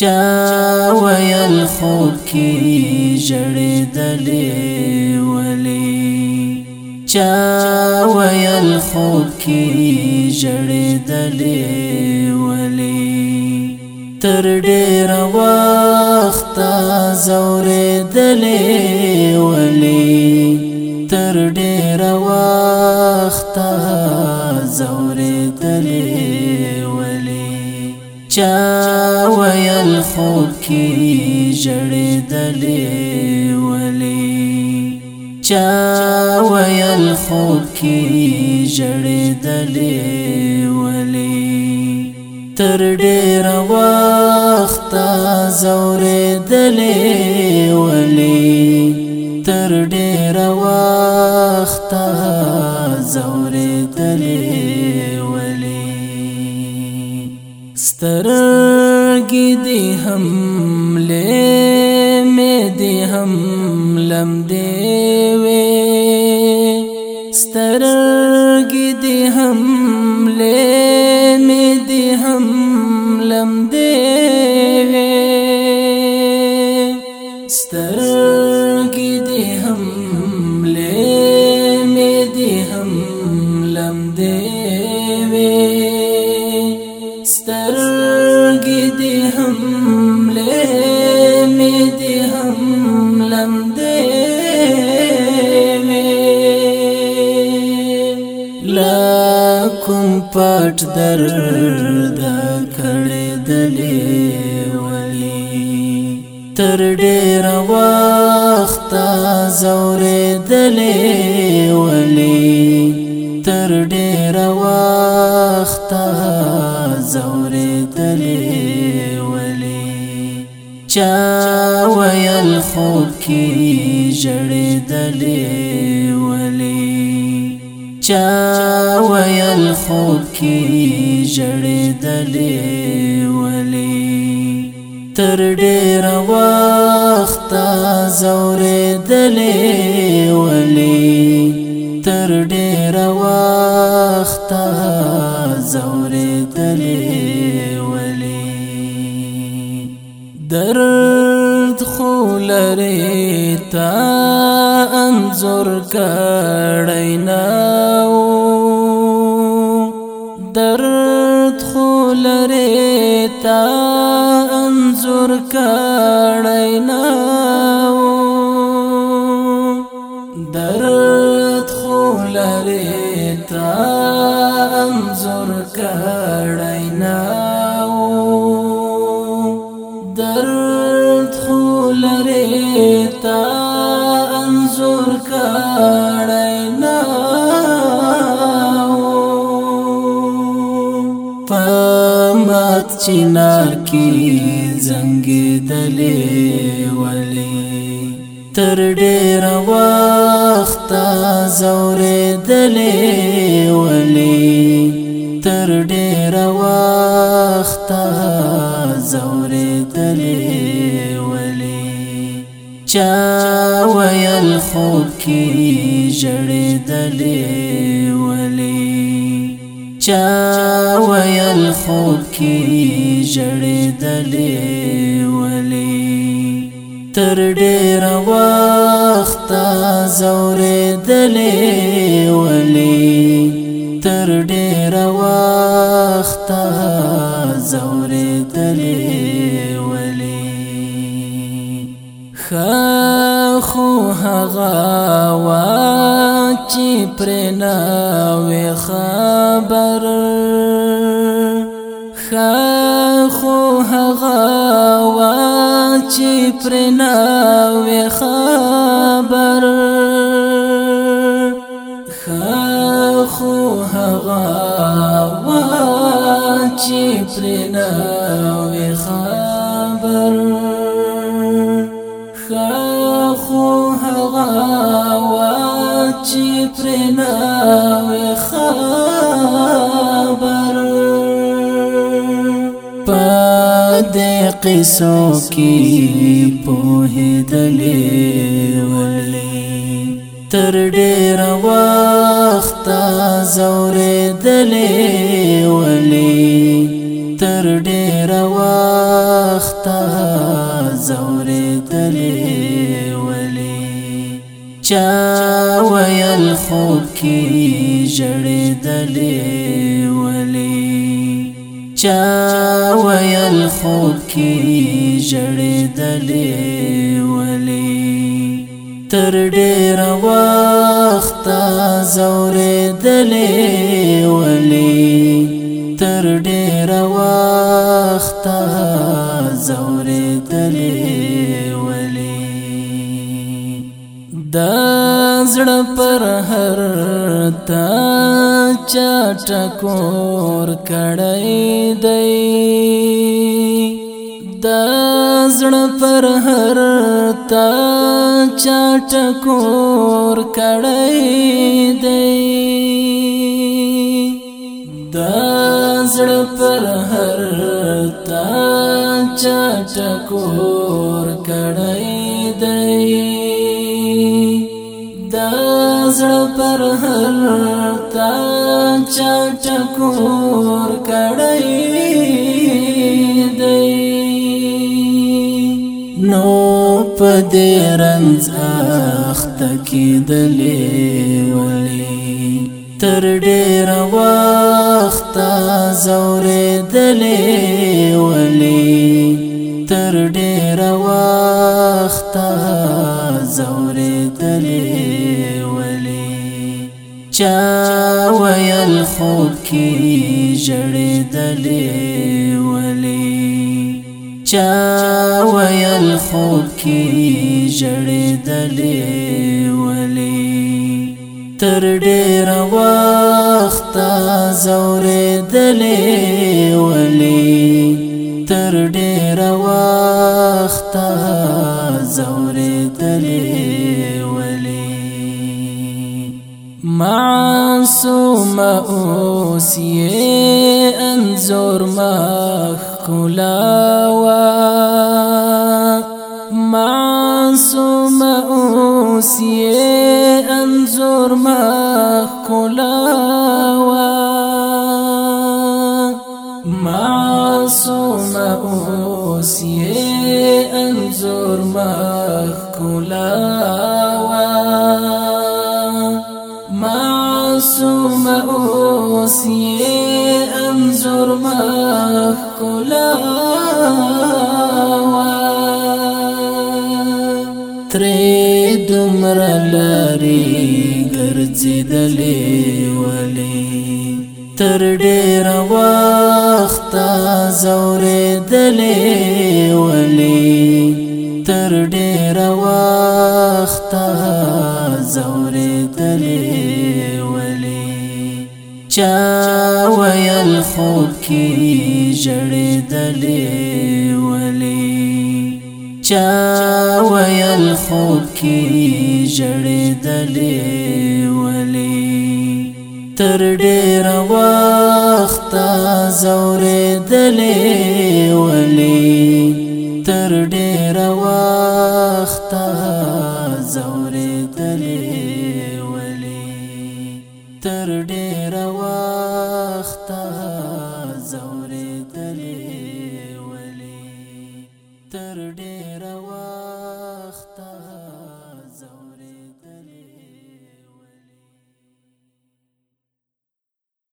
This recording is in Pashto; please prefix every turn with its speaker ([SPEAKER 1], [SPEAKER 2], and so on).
[SPEAKER 1] چا ویل خوب کی جړېدلې ولي چا ویل خوب کی جړېدلې ولي تر ډېر وخت زورېدلې ولي تر ډېر وخت زورېدلې ولي چا ولی چا ویل خوب کی جړې دلې ولی تر ډېر وخت زورې دلې ولی تر ډېر وخت زورې دلې ولی سترګې دې هم له دی هم لم دی وې سترګې دی هم لې می دی هم لم دی وې سترګې دی هم لې می دی هم لم دی وې هم پټ درد کړې دلې ولي تر ډېر وخت زورې دلې ولي تر ډېر وخت زورې دلې ولي چا ویل خوب کې جړې دلې چا ویل خوب کی جړېدلې ولي تر ډېر وخت زورېدلې ولي تر ډېر وخت زورېدلې ولي در بد خو لري تا انزور کړینا درد خو لري تا انزور کړینا منظور کړی نه پمات چنار کې زنګ دلې ولي تر ډېر وخت زورې دلې ولي تر ډېر وخت چا ویل خوب کی جړېدلې ولي چا ویل خوب کی جړېدلې ولي تر ډېر وخت زورېدلې ولي تر ډېر وخت زورېدلې ښه خو هغه وا چې پر نه خبر ښه خو هغه وا چې پر نه خبر ښه خو هغه وا چې پر نه خبر چې پر نه خبر پد قصو کې په دلې ولې تر ډېر وخت زورې دلې ولې تر ډېر وخت زورې دلې چا ویل خوب کی جړېدلې ولي چا ویل خوب کی جړېدلې ولي تر ډېر وخت زورېدلې ولي تر ډېر وخت دا زړه پر هر تا چا ټکور کړی دی دا زړه پر هر تا چا ټکور کړی دی دا زړه پر هر تا چا ټکور کړی سر هر تا چا ټکور کړی دی نو په دې رنځ اخته کېدلې ولی تر ډېر وخت زورې دلې ولی تر ډېر وخت زورې چا ویل خوب کی جړېدلې ولي چا ویل خوب کی جړېدلې ولي تر ډېر وخت زورېدلې ولي تر ډېر وخت زورېدلې معصوم اوس یې انزور ما کلاوا معصوم اوس یې انزور ما کلاوا معصوم اوس یې انزور ما کلاوا اوس یې انزور ما کولا ترې دومره لري ګرځېدلې ولې تر ډېر وخت زورېدلې ولې تر ډېر وخت زورېدلې چا ویل خوب کی جړېدلې ولي چا ویل خوب کی جړېدلې ولي تر ډېر وخت زورېدلې ولي تیر وخت